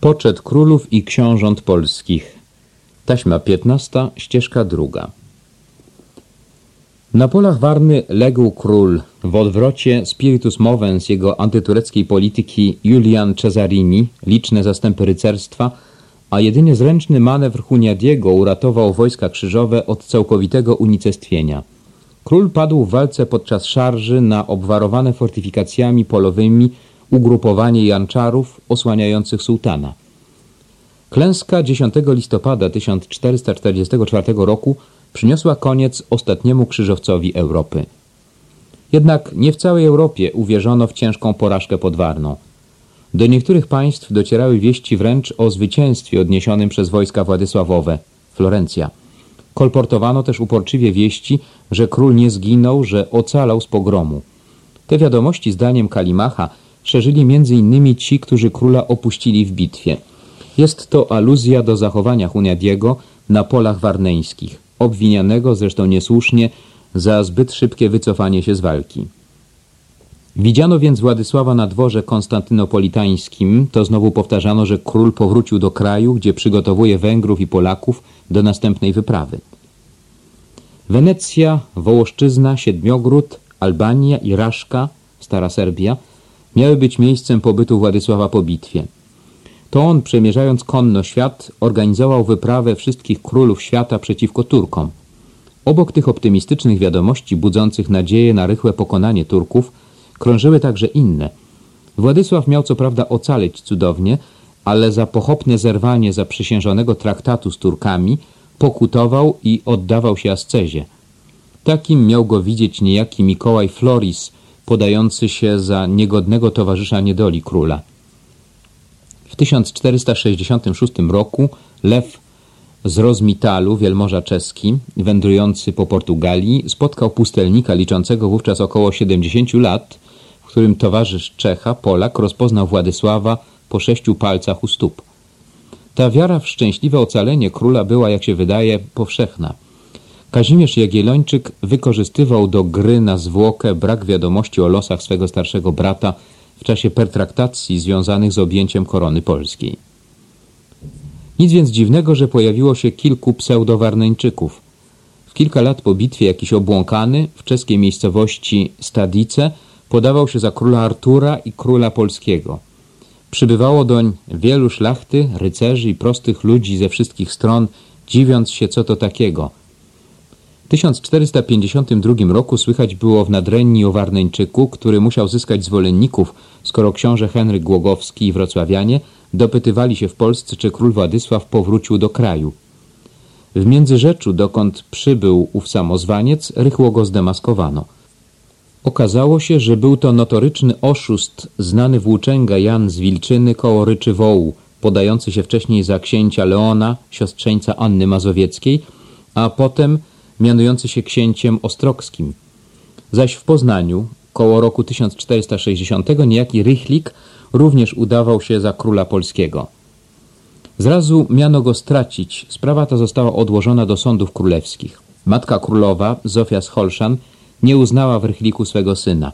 Poczet królów i książąt polskich. Taśma 15, ścieżka druga. Na polach Warny legł król. W odwrocie spiritus movens jego antytureckiej polityki Julian Cesarini, liczne zastępy rycerstwa, a jedynie zręczny manewr Huniadiego uratował wojska krzyżowe od całkowitego unicestwienia. Król padł w walce podczas szarży na obwarowane fortyfikacjami polowymi ugrupowanie janczarów osłaniających sułtana. Klęska 10 listopada 1444 roku przyniosła koniec ostatniemu krzyżowcowi Europy. Jednak nie w całej Europie uwierzono w ciężką porażkę pod Warną. Do niektórych państw docierały wieści wręcz o zwycięstwie odniesionym przez wojska Władysławowe, Florencja. Kolportowano też uporczywie wieści, że król nie zginął, że ocalał z pogromu. Te wiadomości zdaniem Kalimacha między innymi ci, którzy króla opuścili w bitwie. Jest to aluzja do zachowania Huniadiego na polach warneńskich, obwinianego zresztą niesłusznie za zbyt szybkie wycofanie się z walki. Widziano więc Władysława na dworze konstantynopolitańskim, to znowu powtarzano, że król powrócił do kraju, gdzie przygotowuje Węgrów i Polaków do następnej wyprawy. Wenecja, Wołoszczyzna, Siedmiogród, Albania i Raszka, Stara Serbia, miały być miejscem pobytu Władysława po bitwie. To on, przemierzając konno świat, organizował wyprawę wszystkich królów świata przeciwko Turkom. Obok tych optymistycznych wiadomości budzących nadzieję na rychłe pokonanie Turków, krążyły także inne. Władysław miał co prawda ocaleć cudownie, ale za pochopne zerwanie zaprzysiężonego traktatu z Turkami pokutował i oddawał się ascezie. Takim miał go widzieć niejaki Mikołaj Floris, podający się za niegodnego towarzysza niedoli króla. W 1466 roku Lew z Rozmitalu, wielmoża czeski, wędrujący po Portugalii, spotkał pustelnika liczącego wówczas około 70 lat, w którym towarzysz Czecha, Polak, rozpoznał Władysława po sześciu palcach u stóp. Ta wiara w szczęśliwe ocalenie króla była, jak się wydaje, powszechna. Kazimierz Jagiellończyk wykorzystywał do gry na zwłokę brak wiadomości o losach swego starszego brata w czasie pertraktacji związanych z objęciem korony polskiej. Nic więc dziwnego, że pojawiło się kilku pseudowarneńczyków. W kilka lat po bitwie jakiś obłąkany w czeskiej miejscowości Stadice podawał się za króla Artura i króla polskiego. Przybywało doń wielu szlachty, rycerzy i prostych ludzi ze wszystkich stron, dziwiąc się co to takiego – 1452 roku słychać było w nadrenni o Warneńczyku, który musiał zyskać zwolenników, skoro książę Henryk Głogowski i wrocławianie dopytywali się w Polsce, czy król Władysław powrócił do kraju. W Międzyrzeczu, dokąd przybył ów samozwaniec, rychło go zdemaskowano. Okazało się, że był to notoryczny oszust, znany włóczęga Jan z Wilczyny koło Ryczy Wołu, podający się wcześniej za księcia Leona, siostrzeńca Anny Mazowieckiej, a potem mianujący się księciem ostrogskim. Zaś w Poznaniu, koło roku 1460, niejaki Rychlik również udawał się za króla polskiego. Zrazu miano go stracić, sprawa ta została odłożona do sądów królewskich. Matka królowa, Zofia z Holszan, nie uznała w Rychliku swego syna.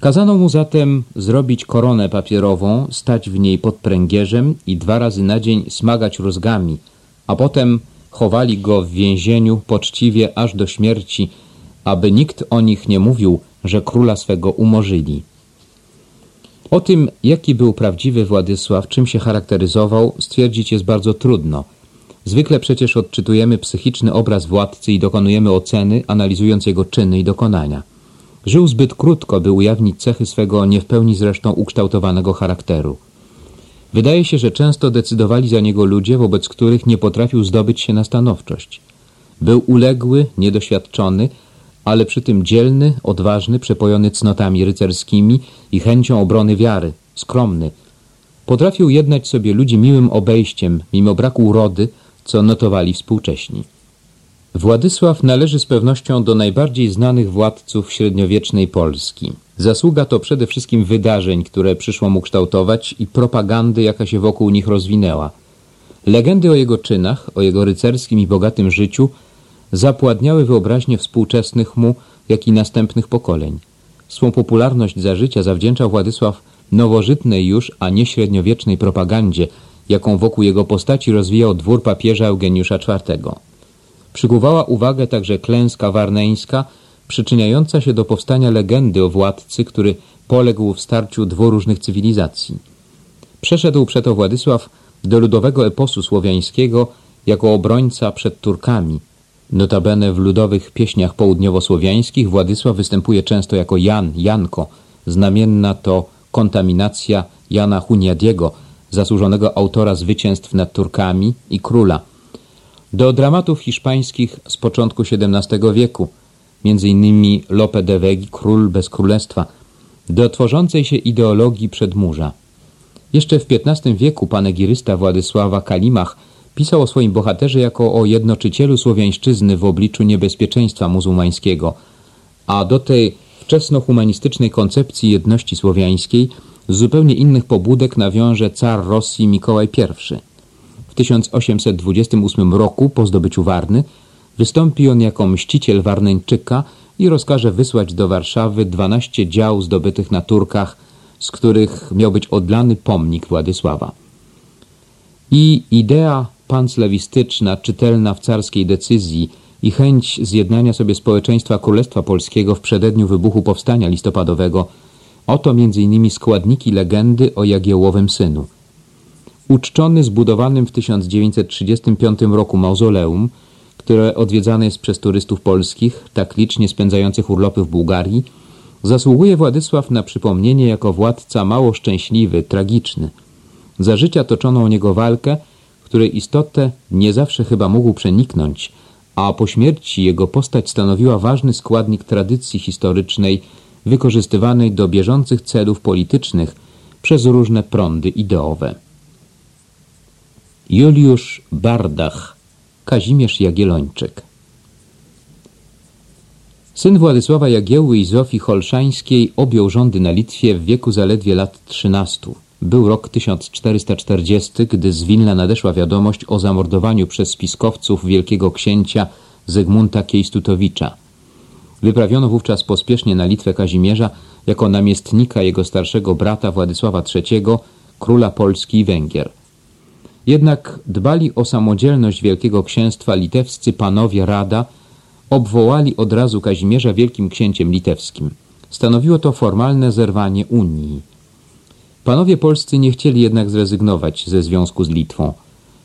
Kazano mu zatem zrobić koronę papierową, stać w niej pod pręgierzem i dwa razy na dzień smagać rózgami, a potem Chowali go w więzieniu poczciwie aż do śmierci, aby nikt o nich nie mówił, że króla swego umorzyli. O tym, jaki był prawdziwy Władysław, czym się charakteryzował, stwierdzić jest bardzo trudno. Zwykle przecież odczytujemy psychiczny obraz władcy i dokonujemy oceny, analizując jego czyny i dokonania. Żył zbyt krótko, by ujawnić cechy swego nie w pełni zresztą ukształtowanego charakteru. Wydaje się, że często decydowali za niego ludzie, wobec których nie potrafił zdobyć się na stanowczość. Był uległy, niedoświadczony, ale przy tym dzielny, odważny, przepojony cnotami rycerskimi i chęcią obrony wiary, skromny. Potrafił jednać sobie ludzi miłym obejściem, mimo braku urody, co notowali współcześni. Władysław należy z pewnością do najbardziej znanych władców średniowiecznej Polski. Zasługa to przede wszystkim wydarzeń, które przyszło mu kształtować i propagandy, jaka się wokół nich rozwinęła. Legendy o jego czynach, o jego rycerskim i bogatym życiu zapładniały wyobraźnię współczesnych mu, jak i następnych pokoleń. Swą popularność za życia zawdzięczał Władysław nowożytnej już, a nie średniowiecznej propagandzie, jaką wokół jego postaci rozwijał dwór papieża Eugeniusza IV. Przykuwała uwagę także klęska warneńska, przyczyniająca się do powstania legendy o władcy, który poległ w starciu dwóch różnych cywilizacji. Przeszedł przeto Władysław do ludowego eposu słowiańskiego jako obrońca przed Turkami. Notabene w ludowych pieśniach południowo-słowiańskich Władysław występuje często jako Jan, Janko. Znamienna to kontaminacja Jana Huniadiego, zasłużonego autora zwycięstw nad Turkami i króla. Do dramatów hiszpańskich z początku XVII wieku, m.in. Lope de Vega, Król bez królestwa, do tworzącej się ideologii przedmurza. Jeszcze w XV wieku panegirysta Władysława Kalimach pisał o swoim bohaterze jako o jednoczycielu słowiańszczyzny w obliczu niebezpieczeństwa muzułmańskiego, a do tej wczesno-humanistycznej koncepcji jedności słowiańskiej z zupełnie innych pobudek nawiąże car Rosji Mikołaj I. W 1828 roku, po zdobyciu Warny, wystąpi on jako mściciel Warneńczyka i rozkaże wysłać do Warszawy 12 dział zdobytych na Turkach, z których miał być odlany pomnik Władysława. I idea panslawistyczna, czytelna w carskiej decyzji i chęć zjednania sobie społeczeństwa Królestwa Polskiego w przededniu wybuchu Powstania Listopadowego oto m.in. składniki legendy o Jagiełowym synu. Uczczony zbudowanym w 1935 roku mauzoleum, które odwiedzane jest przez turystów polskich, tak licznie spędzających urlopy w Bułgarii, zasługuje Władysław na przypomnienie jako władca mało szczęśliwy, tragiczny. Za życia toczono o niego walkę, której istotę nie zawsze chyba mógł przeniknąć, a po śmierci jego postać stanowiła ważny składnik tradycji historycznej wykorzystywanej do bieżących celów politycznych przez różne prądy ideowe. Juliusz Bardach, Kazimierz Jagiellończyk Syn Władysława Jagiełły i Zofii Holszańskiej objął rządy na Litwie w wieku zaledwie lat 13. Był rok 1440, gdy z Wilna nadeszła wiadomość o zamordowaniu przez spiskowców wielkiego księcia Zygmunta Kiejstutowicza. Wyprawiono wówczas pospiesznie na Litwę Kazimierza jako namiestnika jego starszego brata Władysława III, króla Polski i Węgier. Jednak dbali o samodzielność Wielkiego Księstwa litewscy panowie Rada obwołali od razu Kazimierza wielkim księciem litewskim. Stanowiło to formalne zerwanie Unii. Panowie polscy nie chcieli jednak zrezygnować ze związku z Litwą.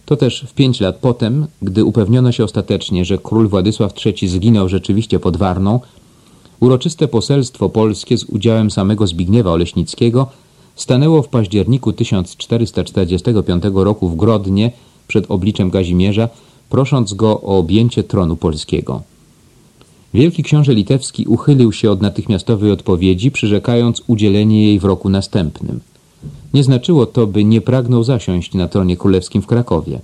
To też w pięć lat potem, gdy upewniono się ostatecznie, że król Władysław III zginął rzeczywiście pod Warną, uroczyste poselstwo polskie z udziałem samego Zbigniewa Oleśnickiego stanęło w październiku 1445 roku w Grodnie przed obliczem Kazimierza, prosząc go o objęcie tronu polskiego. Wielki książę litewski uchylił się od natychmiastowej odpowiedzi, przyrzekając udzielenie jej w roku następnym. Nie znaczyło to, by nie pragnął zasiąść na tronie królewskim w Krakowie.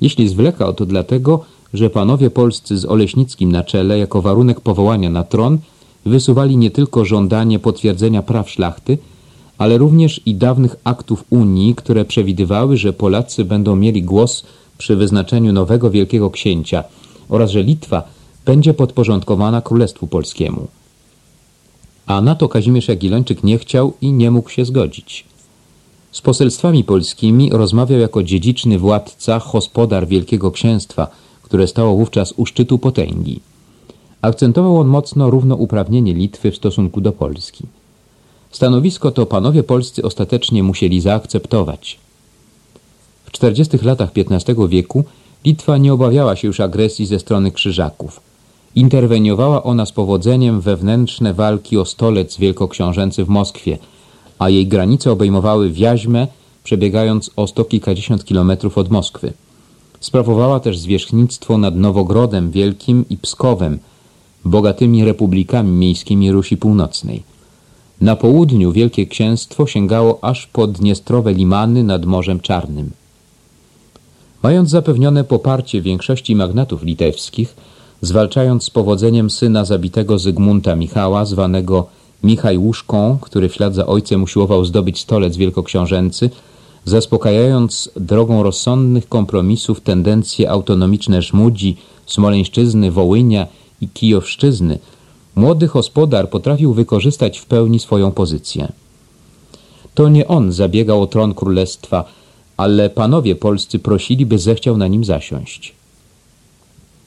Jeśli zwlekał, to dlatego, że panowie polscy z Oleśnickim na czele jako warunek powołania na tron wysuwali nie tylko żądanie potwierdzenia praw szlachty, ale również i dawnych aktów Unii, które przewidywały, że Polacy będą mieli głos przy wyznaczeniu nowego wielkiego księcia oraz że Litwa będzie podporządkowana Królestwu Polskiemu. A na to Kazimierz Jagiellończyk nie chciał i nie mógł się zgodzić. Z poselstwami polskimi rozmawiał jako dziedziczny władca, hospodar Wielkiego Księstwa, które stało wówczas u szczytu potęgi. Akcentował on mocno równouprawnienie Litwy w stosunku do Polski. Stanowisko to panowie polscy ostatecznie musieli zaakceptować. W 40 latach XV wieku Litwa nie obawiała się już agresji ze strony Krzyżaków. Interweniowała ona z powodzeniem wewnętrzne walki o stolec wielkoksiążęcy w Moskwie – a jej granice obejmowały Wiaźmę, przebiegając o sto kilkadziesiąt kilometrów od Moskwy. Sprawowała też zwierzchnictwo nad Nowogrodem Wielkim i Pskowem, bogatymi republikami miejskimi Rusi Północnej. Na południu Wielkie Księstwo sięgało aż pod Dniestrowe Limany nad Morzem Czarnym. Mając zapewnione poparcie większości magnatów litewskich, zwalczając z powodzeniem syna zabitego Zygmunta Michała, zwanego Michajłuszką, który w ślad za ojcem usiłował zdobyć stolec wielkoksiążęcy, zaspokajając drogą rozsądnych kompromisów tendencje autonomiczne Żmudzi, Smoleńszczyzny, Wołynia i Kijowszczyzny, młody gospodar potrafił wykorzystać w pełni swoją pozycję. To nie on zabiegał o tron królestwa, ale panowie polscy prosili, by zechciał na nim zasiąść.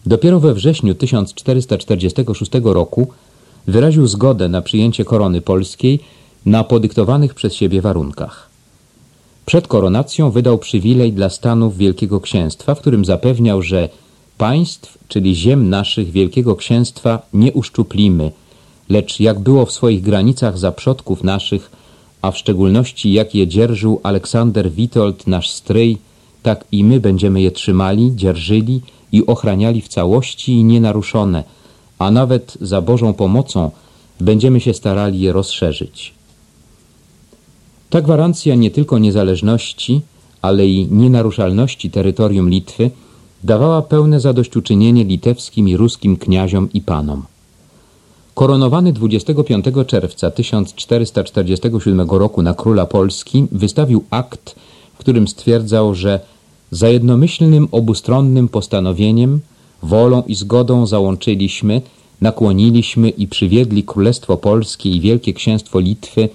Dopiero we wrześniu 1446 roku wyraził zgodę na przyjęcie korony polskiej na podyktowanych przez siebie warunkach. Przed koronacją wydał przywilej dla stanów Wielkiego Księstwa, w którym zapewniał, że państw, czyli ziem naszych Wielkiego Księstwa nie uszczuplimy, lecz jak było w swoich granicach za przodków naszych, a w szczególności jak je dzierżył Aleksander Witold, nasz stryj, tak i my będziemy je trzymali, dzierżyli i ochraniali w całości i nienaruszone, a nawet za Bożą pomocą będziemy się starali je rozszerzyć. Ta gwarancja nie tylko niezależności, ale i nienaruszalności terytorium Litwy dawała pełne zadośćuczynienie litewskim i ruskim kniaziom i panom. Koronowany 25 czerwca 1447 roku na króla Polski wystawił akt, w którym stwierdzał, że za jednomyślnym obustronnym postanowieniem, wolą i zgodą załączyliśmy, nakłoniliśmy i przywiedli Królestwo Polskie i Wielkie Księstwo Litwy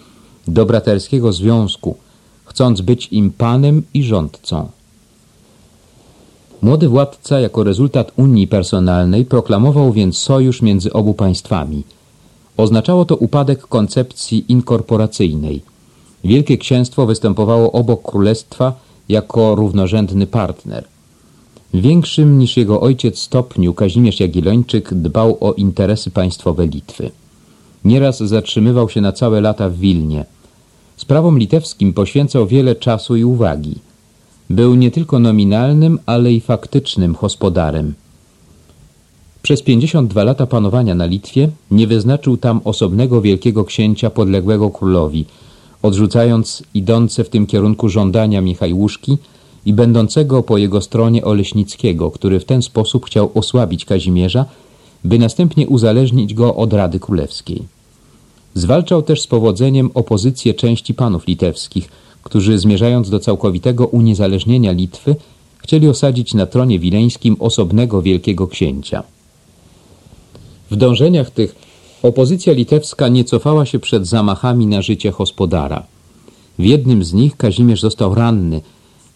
do braterskiego związku, chcąc być im panem i rządcą. Młody władca jako rezultat unii personalnej proklamował więc sojusz między obu państwami. Oznaczało to upadek koncepcji inkorporacyjnej. Wielkie Księstwo występowało obok królestwa jako równorzędny partner. W większym niż jego ojciec stopniu Kazimierz Jagiellończyk dbał o interesy państwowe Litwy. Nieraz zatrzymywał się na całe lata w Wilnie. Sprawom litewskim poświęcał wiele czasu i uwagi. Był nie tylko nominalnym, ale i faktycznym gospodarem. Przez 52 lata panowania na Litwie nie wyznaczył tam osobnego wielkiego księcia podległego królowi, odrzucając idące w tym kierunku żądania Michajłuszki i będącego po jego stronie Oleśnickiego, który w ten sposób chciał osłabić Kazimierza, by następnie uzależnić go od Rady Królewskiej. Zwalczał też z powodzeniem opozycję części panów litewskich, którzy zmierzając do całkowitego uniezależnienia Litwy, chcieli osadzić na tronie wileńskim osobnego wielkiego księcia. W dążeniach tych opozycja litewska nie cofała się przed zamachami na życie hospodara. W jednym z nich Kazimierz został ranny,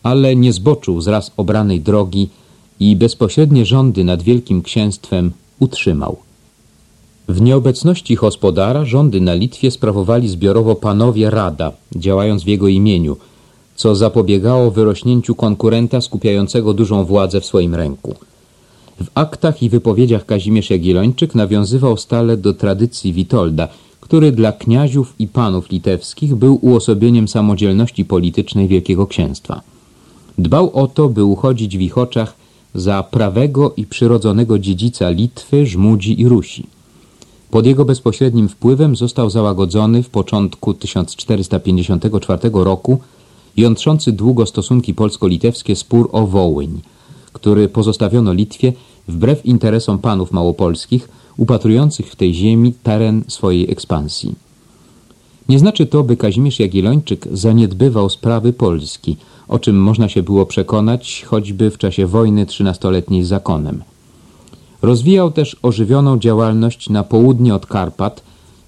ale nie zboczył z raz obranej drogi i bezpośrednie rządy nad Wielkim Księstwem utrzymał. W nieobecności hospodara rządy na Litwie sprawowali zbiorowo panowie Rada, działając w jego imieniu, co zapobiegało wyrośnięciu konkurenta skupiającego dużą władzę w swoim ręku. W aktach i wypowiedziach Kazimierz Jagiellończyk nawiązywał stale do tradycji Witolda, który dla kniaziów i panów litewskich był uosobieniem samodzielności politycznej Wielkiego Księstwa. Dbał o to, by uchodzić w ich oczach za prawego i przyrodzonego dziedzica Litwy, Żmudzi i Rusi. Pod jego bezpośrednim wpływem został załagodzony w początku 1454 roku jątrzący długo stosunki polsko-litewskie spór o Wołyń, który pozostawiono Litwie wbrew interesom panów małopolskich, upatrujących w tej ziemi teren swojej ekspansji. Nie znaczy to, by Kazimierz Jagiellończyk zaniedbywał sprawy Polski, o czym można się było przekonać choćby w czasie wojny trzynastoletniej z zakonem. Rozwijał też ożywioną działalność na południe od Karpat,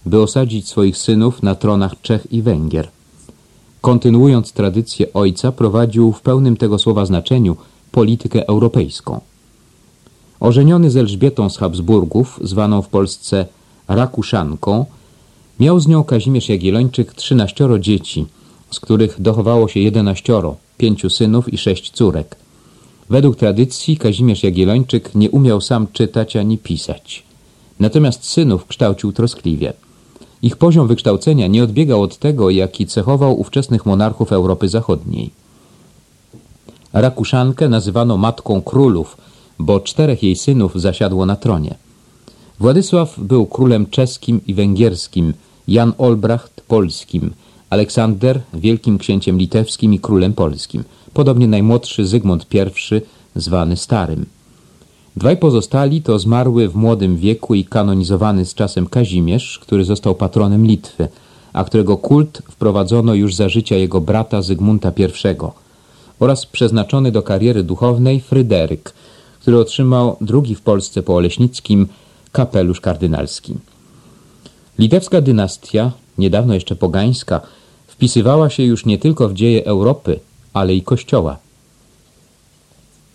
by osadzić swoich synów na tronach Czech i Węgier. Kontynuując tradycję ojca, prowadził w pełnym tego słowa znaczeniu politykę europejską. Ożeniony z Elżbietą z Habsburgów, zwaną w Polsce Rakuszanką, miał z nią Kazimierz Jagiellończyk trzynaścioro dzieci, z których dochowało się jedenaścioro, pięciu synów i sześć córek. Według tradycji Kazimierz Jagiellończyk nie umiał sam czytać ani pisać. Natomiast synów kształcił troskliwie. Ich poziom wykształcenia nie odbiegał od tego, jaki cechował ówczesnych monarchów Europy Zachodniej. Rakuszankę nazywano matką królów, bo czterech jej synów zasiadło na tronie. Władysław był królem czeskim i węgierskim, Jan Olbracht polskim, Aleksander wielkim księciem litewskim i królem polskim – podobnie najmłodszy Zygmunt I, zwany Starym. Dwaj pozostali to zmarły w młodym wieku i kanonizowany z czasem Kazimierz, który został patronem Litwy, a którego kult wprowadzono już za życia jego brata Zygmunta I oraz przeznaczony do kariery duchownej Fryderyk, który otrzymał drugi w Polsce po Oleśnickim kapelusz kardynalski. Litewska dynastia, niedawno jeszcze pogańska, wpisywała się już nie tylko w dzieje Europy, ale i Kościoła.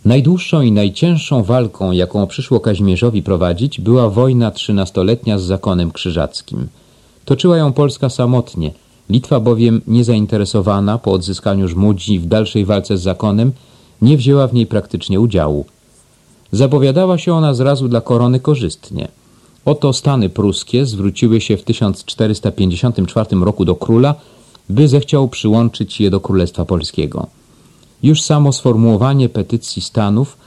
Najdłuższą i najcięższą walką, jaką przyszło Kazimierzowi prowadzić, była wojna trzynastoletnia z zakonem krzyżackim. Toczyła ją Polska samotnie, Litwa bowiem niezainteresowana po odzyskaniu Żmudzi w dalszej walce z zakonem nie wzięła w niej praktycznie udziału. Zapowiadała się ona zrazu dla korony korzystnie. Oto Stany pruskie zwróciły się w 1454 roku do króla, by zechciał przyłączyć je do Królestwa Polskiego. Już samo sformułowanie petycji Stanów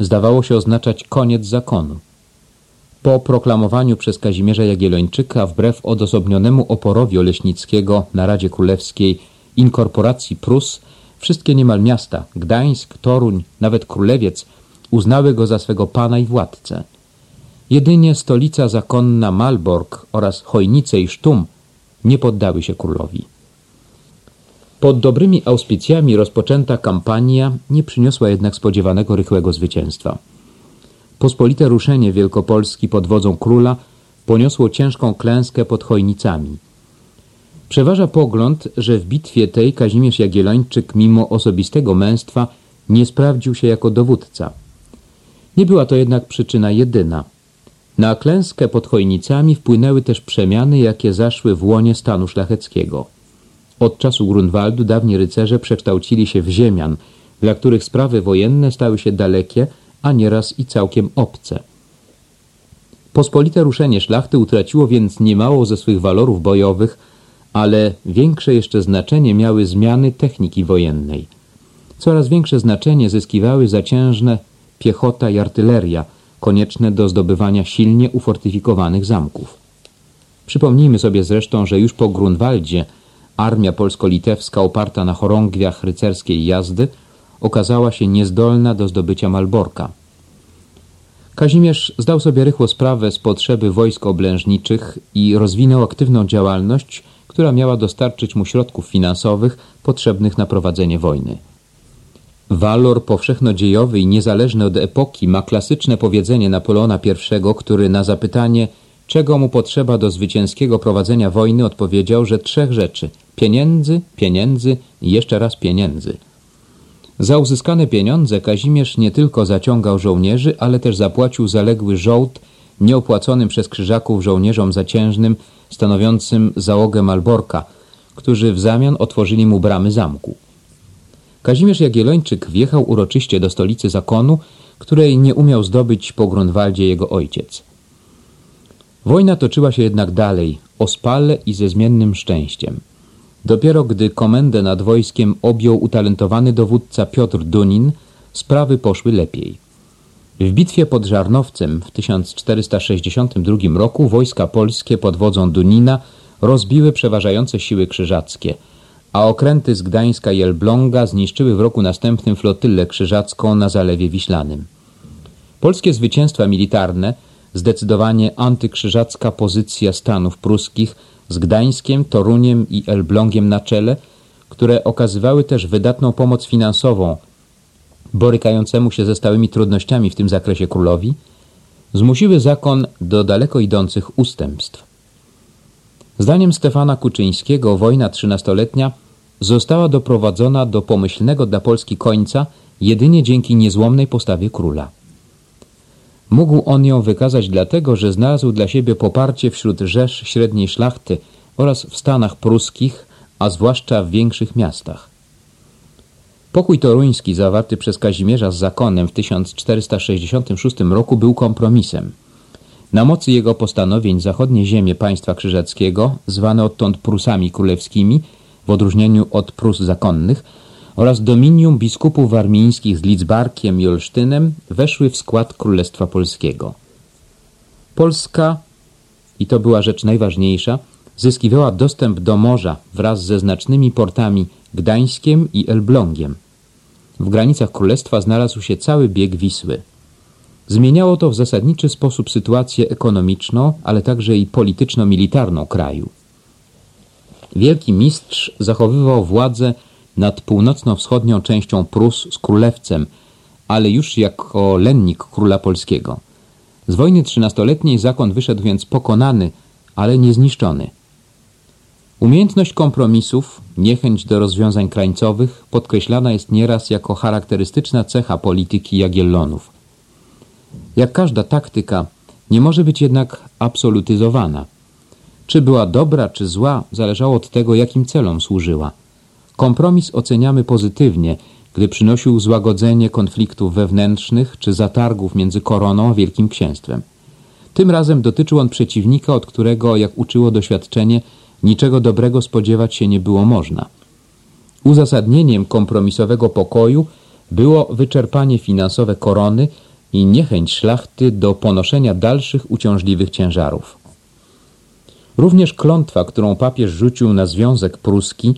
zdawało się oznaczać koniec zakonu. Po proklamowaniu przez Kazimierza Jagiellończyka wbrew odosobnionemu oporowi Oleśnickiego na Radzie Królewskiej inkorporacji Prus wszystkie niemal miasta Gdańsk, Toruń, nawet Królewiec uznały go za swego pana i władcę. Jedynie stolica zakonna Malbork oraz Chojnice i Sztum nie poddały się królowi. Pod dobrymi auspicjami rozpoczęta kampania nie przyniosła jednak spodziewanego rychłego zwycięstwa. Pospolite ruszenie Wielkopolski pod wodzą króla poniosło ciężką klęskę pod Chojnicami. Przeważa pogląd, że w bitwie tej Kazimierz Jagiellończyk mimo osobistego męstwa nie sprawdził się jako dowódca. Nie była to jednak przyczyna jedyna. Na klęskę pod Chojnicami wpłynęły też przemiany, jakie zaszły w łonie stanu szlacheckiego. Od czasu Grunwaldu dawni rycerze przekształcili się w ziemian, dla których sprawy wojenne stały się dalekie, a nieraz i całkiem obce. Pospolite ruszenie szlachty utraciło więc niemało ze swych walorów bojowych, ale większe jeszcze znaczenie miały zmiany techniki wojennej. Coraz większe znaczenie zyskiwały zaciężne piechota i artyleria, konieczne do zdobywania silnie ufortyfikowanych zamków. Przypomnijmy sobie zresztą, że już po Grunwaldzie armia polsko-litewska oparta na chorągwiach rycerskiej jazdy okazała się niezdolna do zdobycia Malborka. Kazimierz zdał sobie rychło sprawę z potrzeby wojsk oblężniczych i rozwinął aktywną działalność, która miała dostarczyć mu środków finansowych potrzebnych na prowadzenie wojny. Walor powszechnodziejowy i niezależny od epoki ma klasyczne powiedzenie Napoleona I, który na zapytanie, czego mu potrzeba do zwycięskiego prowadzenia wojny, odpowiedział, że trzech rzeczy – pieniędzy, pieniędzy i jeszcze raz pieniędzy – za uzyskane pieniądze Kazimierz nie tylko zaciągał żołnierzy, ale też zapłacił zaległy żołd nieopłaconym przez krzyżaków żołnierzom zaciężnym stanowiącym załogę Malborka, którzy w zamian otworzyli mu bramy zamku. Kazimierz Jagiellończyk wjechał uroczyście do stolicy zakonu, której nie umiał zdobyć po Grunwaldzie jego ojciec. Wojna toczyła się jednak dalej, ospale i ze zmiennym szczęściem. Dopiero gdy komendę nad wojskiem objął utalentowany dowódca Piotr Dunin, sprawy poszły lepiej. W bitwie pod Żarnowcem w 1462 roku wojska polskie pod wodzą Dunina rozbiły przeważające siły krzyżackie, a okręty z Gdańska i Elbląga zniszczyły w roku następnym flotylę krzyżacką na Zalewie Wiślanym. Polskie zwycięstwa militarne, zdecydowanie antykrzyżacka pozycja Stanów pruskich z Gdańskiem, Toruniem i Elblągiem na czele, które okazywały też wydatną pomoc finansową borykającemu się ze stałymi trudnościami w tym zakresie królowi, zmusiły zakon do daleko idących ustępstw. Zdaniem Stefana Kuczyńskiego wojna trzynastoletnia została doprowadzona do pomyślnego dla Polski końca jedynie dzięki niezłomnej postawie króla. Mógł on ją wykazać dlatego, że znalazł dla siebie poparcie wśród rzesz średniej szlachty oraz w Stanach pruskich, a zwłaszcza w większych miastach. Pokój toruński zawarty przez Kazimierza z zakonem w 1466 roku był kompromisem. Na mocy jego postanowień zachodnie ziemie państwa krzyżackiego, zwane odtąd Prusami Królewskimi, w odróżnieniu od Prus zakonnych, oraz dominium biskupów warmińskich z Lidzbarkiem i Olsztynem weszły w skład Królestwa Polskiego. Polska, i to była rzecz najważniejsza, zyskiwała dostęp do morza wraz ze znacznymi portami Gdańskiem i Elblągiem. W granicach królestwa znalazł się cały bieg Wisły. Zmieniało to w zasadniczy sposób sytuację ekonomiczną, ale także i polityczno-militarną kraju. Wielki mistrz zachowywał władzę nad północno-wschodnią częścią Prus z królewcem, ale już jako lennik króla polskiego. Z wojny trzynastoletniej zakon wyszedł więc pokonany, ale nie zniszczony. Umiejętność kompromisów, niechęć do rozwiązań krańcowych podkreślana jest nieraz jako charakterystyczna cecha polityki Jagiellonów. Jak każda taktyka, nie może być jednak absolutyzowana. Czy była dobra, czy zła, zależało od tego, jakim celom służyła. Kompromis oceniamy pozytywnie, gdy przynosił złagodzenie konfliktów wewnętrznych czy zatargów między koroną a Wielkim Księstwem. Tym razem dotyczył on przeciwnika, od którego, jak uczyło doświadczenie, niczego dobrego spodziewać się nie było można. Uzasadnieniem kompromisowego pokoju było wyczerpanie finansowe korony i niechęć szlachty do ponoszenia dalszych uciążliwych ciężarów. Również klątwa, którą papież rzucił na Związek Pruski,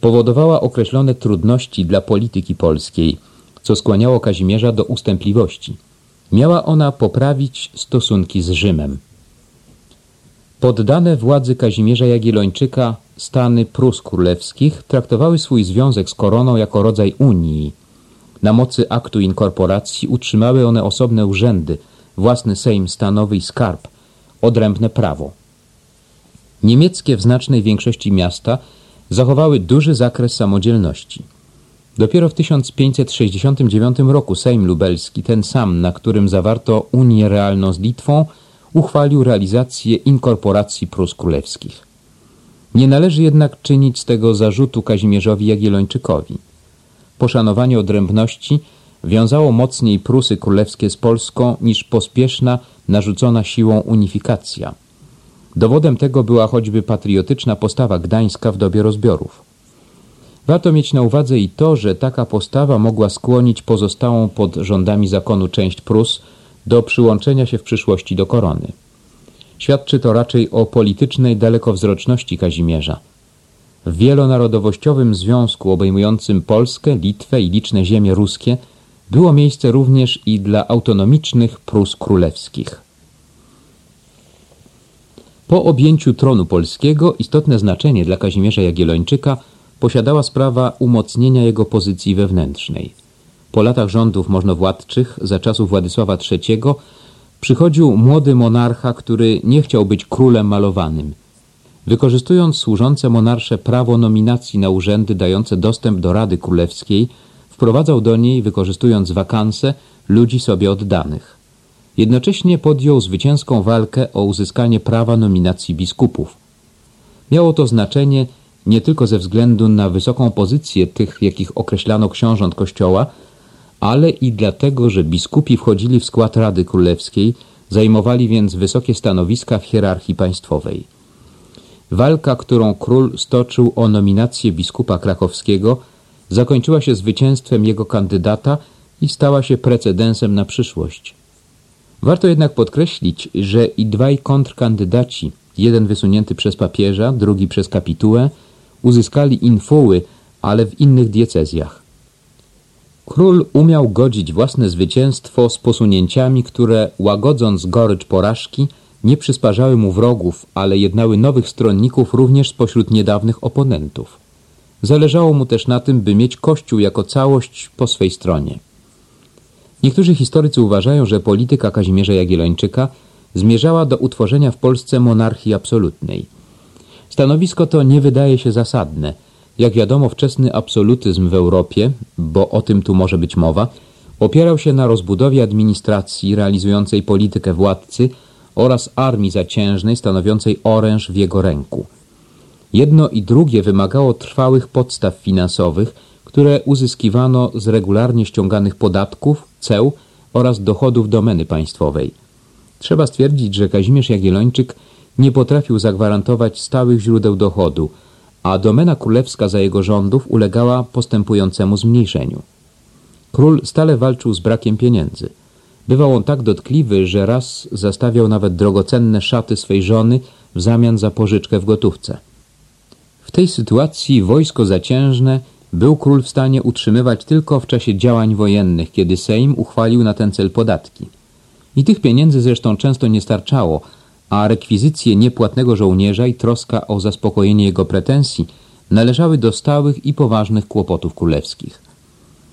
powodowała określone trudności dla polityki polskiej, co skłaniało Kazimierza do ustępliwości. Miała ona poprawić stosunki z Rzymem. Poddane władzy Kazimierza Jagiellończyka stany Prus Królewskich traktowały swój związek z koroną jako rodzaj unii. Na mocy aktu inkorporacji utrzymały one osobne urzędy, własny sejm stanowy i skarb, odrębne prawo. Niemieckie w znacznej większości miasta zachowały duży zakres samodzielności. Dopiero w 1569 roku Sejm Lubelski, ten sam, na którym zawarto Unię Realną z Litwą, uchwalił realizację inkorporacji Prus Królewskich. Nie należy jednak czynić z tego zarzutu Kazimierzowi Jagiellończykowi. Poszanowanie odrębności wiązało mocniej Prusy Królewskie z Polską niż pospieszna, narzucona siłą unifikacja. Dowodem tego była choćby patriotyczna postawa Gdańska w dobie rozbiorów. Warto mieć na uwadze i to, że taka postawa mogła skłonić pozostałą pod rządami zakonu część Prus do przyłączenia się w przyszłości do korony. Świadczy to raczej o politycznej dalekowzroczności Kazimierza. W wielonarodowościowym związku obejmującym Polskę, Litwę i liczne ziemie ruskie było miejsce również i dla autonomicznych Prus królewskich. Po objęciu tronu polskiego istotne znaczenie dla Kazimierza Jagiellończyka posiadała sprawa umocnienia jego pozycji wewnętrznej. Po latach rządów możnowładczych za czasów Władysława III przychodził młody monarcha, który nie chciał być królem malowanym. Wykorzystując służące monarsze prawo nominacji na urzędy dające dostęp do Rady Królewskiej, wprowadzał do niej, wykorzystując wakanse, ludzi sobie oddanych. Jednocześnie podjął zwycięską walkę o uzyskanie prawa nominacji biskupów. Miało to znaczenie nie tylko ze względu na wysoką pozycję tych, jakich określano książąt Kościoła, ale i dlatego, że biskupi wchodzili w skład Rady Królewskiej, zajmowali więc wysokie stanowiska w hierarchii państwowej. Walka, którą król stoczył o nominację biskupa krakowskiego, zakończyła się zwycięstwem jego kandydata i stała się precedensem na przyszłość. Warto jednak podkreślić, że i dwaj kontrkandydaci, jeden wysunięty przez papieża, drugi przez kapitułę, uzyskali infuły, ale w innych diecezjach. Król umiał godzić własne zwycięstwo z posunięciami, które, łagodząc gorycz porażki, nie przysparzały mu wrogów, ale jednały nowych stronników również spośród niedawnych oponentów. Zależało mu też na tym, by mieć Kościół jako całość po swej stronie. Niektórzy historycy uważają, że polityka Kazimierza Jagiellończyka zmierzała do utworzenia w Polsce monarchii absolutnej. Stanowisko to nie wydaje się zasadne. Jak wiadomo, wczesny absolutyzm w Europie, bo o tym tu może być mowa, opierał się na rozbudowie administracji realizującej politykę władcy oraz armii zaciężnej stanowiącej oręż w jego ręku. Jedno i drugie wymagało trwałych podstaw finansowych, które uzyskiwano z regularnie ściąganych podatków, ceł oraz dochodów domeny państwowej. Trzeba stwierdzić, że Kazimierz Jagiellończyk nie potrafił zagwarantować stałych źródeł dochodu, a domena królewska za jego rządów ulegała postępującemu zmniejszeniu. Król stale walczył z brakiem pieniędzy. Bywał on tak dotkliwy, że raz zastawiał nawet drogocenne szaty swej żony w zamian za pożyczkę w gotówce. W tej sytuacji wojsko zaciężne był król w stanie utrzymywać tylko w czasie działań wojennych, kiedy Sejm uchwalił na ten cel podatki. I tych pieniędzy zresztą często nie starczało, a rekwizycje niepłatnego żołnierza i troska o zaspokojenie jego pretensji należały do stałych i poważnych kłopotów królewskich.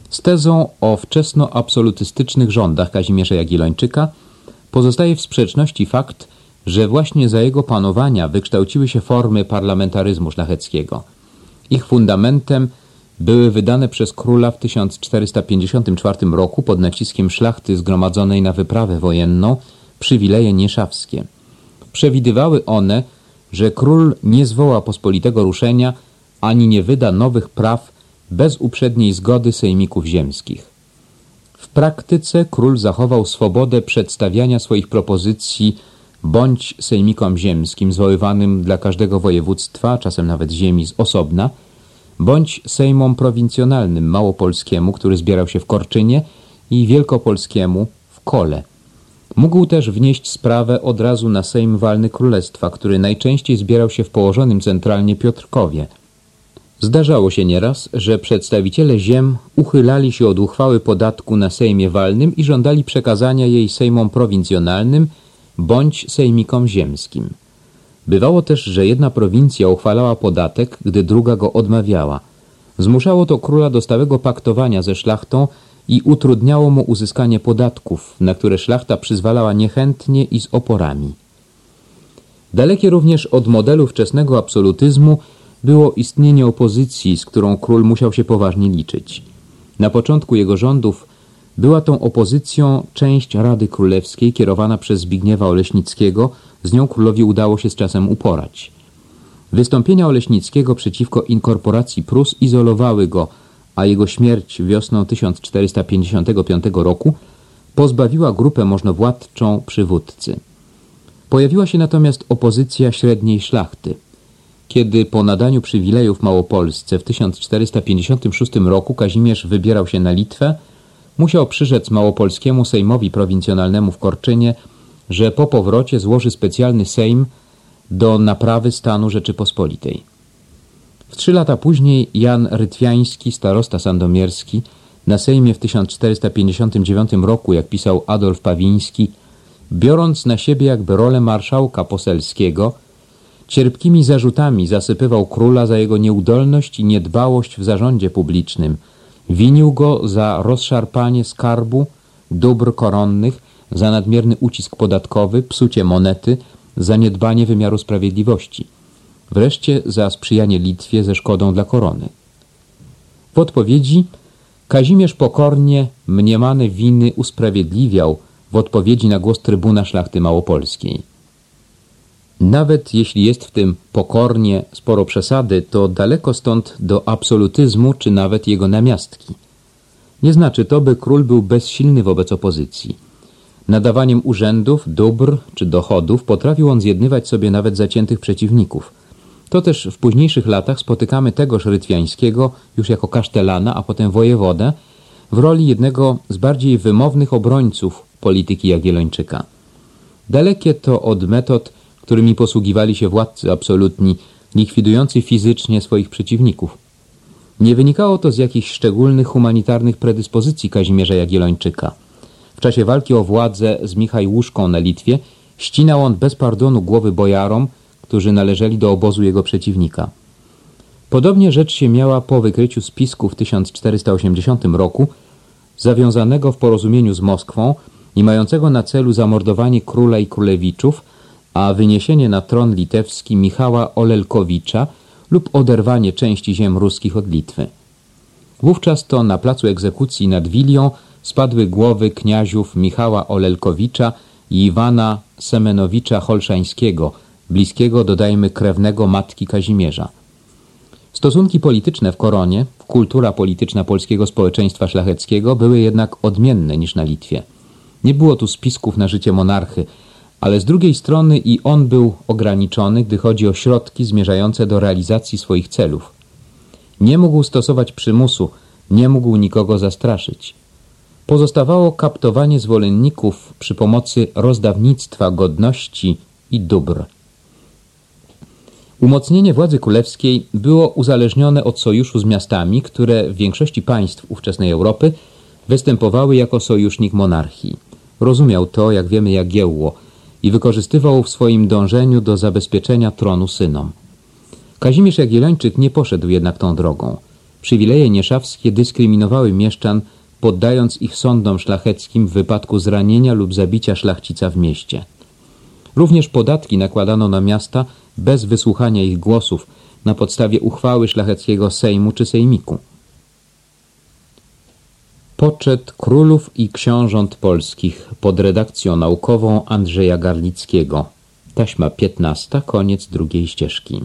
Z tezą o wczesnoabsolutystycznych rządach Kazimierza Jagiellończyka pozostaje w sprzeczności fakt, że właśnie za jego panowania wykształciły się formy parlamentaryzmu szlacheckiego. Ich fundamentem były wydane przez króla w 1454 roku pod naciskiem szlachty zgromadzonej na wyprawę wojenną przywileje nieszawskie. Przewidywały one, że król nie zwoła pospolitego ruszenia ani nie wyda nowych praw bez uprzedniej zgody sejmików ziemskich. W praktyce król zachował swobodę przedstawiania swoich propozycji bądź sejmikom ziemskim zwoływanym dla każdego województwa, czasem nawet ziemi z osobna, bądź sejmom prowincjonalnym małopolskiemu, który zbierał się w Korczynie i wielkopolskiemu w Kole. Mógł też wnieść sprawę od razu na Sejm Walny Królestwa, który najczęściej zbierał się w położonym centralnie Piotrkowie. Zdarzało się nieraz, że przedstawiciele ziem uchylali się od uchwały podatku na Sejmie Walnym i żądali przekazania jej Sejmom Prowincjonalnym bądź Sejmikom Ziemskim. Bywało też, że jedna prowincja uchwalała podatek, gdy druga go odmawiała. Zmuszało to króla do stałego paktowania ze szlachtą i utrudniało mu uzyskanie podatków, na które szlachta przyzwalała niechętnie i z oporami. Dalekie również od modelu wczesnego absolutyzmu było istnienie opozycji, z którą król musiał się poważnie liczyć. Na początku jego rządów była tą opozycją część Rady Królewskiej kierowana przez Zbigniewa Oleśnickiego, z nią królowi udało się z czasem uporać. Wystąpienia Oleśnickiego przeciwko inkorporacji Prus izolowały go, a jego śmierć wiosną 1455 roku pozbawiła grupę możnowładczą przywódcy. Pojawiła się natomiast opozycja średniej szlachty. Kiedy po nadaniu przywilejów Małopolsce w 1456 roku Kazimierz wybierał się na Litwę, musiał przyrzec Małopolskiemu Sejmowi Prowincjonalnemu w Korczynie, że po powrocie złoży specjalny Sejm do naprawy stanu Rzeczypospolitej. W trzy lata później Jan Rytwiański, starosta sandomierski, na Sejmie w 1459 roku, jak pisał Adolf Pawiński, biorąc na siebie jakby rolę marszałka poselskiego, cierpkimi zarzutami zasypywał króla za jego nieudolność i niedbałość w zarządzie publicznym. Winił go za rozszarpanie skarbu, dóbr koronnych, za nadmierny ucisk podatkowy, psucie monety, zaniedbanie wymiaru sprawiedliwości. Wreszcie za sprzyjanie Litwie ze szkodą dla korony. W odpowiedzi Kazimierz pokornie mniemane winy usprawiedliwiał w odpowiedzi na głos trybuna szlachty małopolskiej. Nawet jeśli jest w tym pokornie sporo przesady, to daleko stąd do absolutyzmu czy nawet jego namiastki. Nie znaczy to, by król był bezsilny wobec opozycji. Nadawaniem urzędów, dóbr czy dochodów potrafił on zjednywać sobie nawet zaciętych przeciwników. To też w późniejszych latach spotykamy tegoż Rytwiańskiego już jako kasztelana, a potem wojewodę w roli jednego z bardziej wymownych obrońców polityki Jagiellończyka. Dalekie to od metod, którymi posługiwali się władcy absolutni, likwidujący fizycznie swoich przeciwników. Nie wynikało to z jakichś szczególnych humanitarnych predyspozycji Kazimierza Jagiellończyka. W czasie walki o władzę z Michajłuszką na Litwie ścinał on bez pardonu głowy bojarom, którzy należeli do obozu jego przeciwnika. Podobnie rzecz się miała po wykryciu spisku w 1480 roku, zawiązanego w porozumieniu z Moskwą i mającego na celu zamordowanie króla i królewiczów, a wyniesienie na tron litewski Michała Olelkowicza lub oderwanie części ziem ruskich od Litwy. Wówczas to na placu egzekucji nad Wilią spadły głowy kniaziów Michała Olelkowicza i Iwana Semenowicza Holszańskiego, bliskiego, dodajmy, krewnego matki Kazimierza. Stosunki polityczne w Koronie, kultura polityczna polskiego społeczeństwa szlacheckiego były jednak odmienne niż na Litwie. Nie było tu spisków na życie monarchy, ale z drugiej strony i on był ograniczony, gdy chodzi o środki zmierzające do realizacji swoich celów. Nie mógł stosować przymusu, nie mógł nikogo zastraszyć. Pozostawało kaptowanie zwolenników przy pomocy rozdawnictwa godności i dóbr. Umocnienie władzy królewskiej było uzależnione od sojuszu z miastami, które w większości państw ówczesnej Europy występowały jako sojusznik monarchii. Rozumiał to, jak wiemy, Jagiełło i wykorzystywał w swoim dążeniu do zabezpieczenia tronu synom. Kazimierz Jagiellończyk nie poszedł jednak tą drogą. Przywileje nieszawskie dyskryminowały mieszczan, poddając ich sądom szlacheckim w wypadku zranienia lub zabicia szlachcica w mieście. Również podatki nakładano na miasta bez wysłuchania ich głosów, na podstawie uchwały szlacheckiego sejmu czy sejmiku. Poczet królów i książąt polskich pod redakcją naukową Andrzeja Garlickiego. Taśma 15, koniec drugiej ścieżki.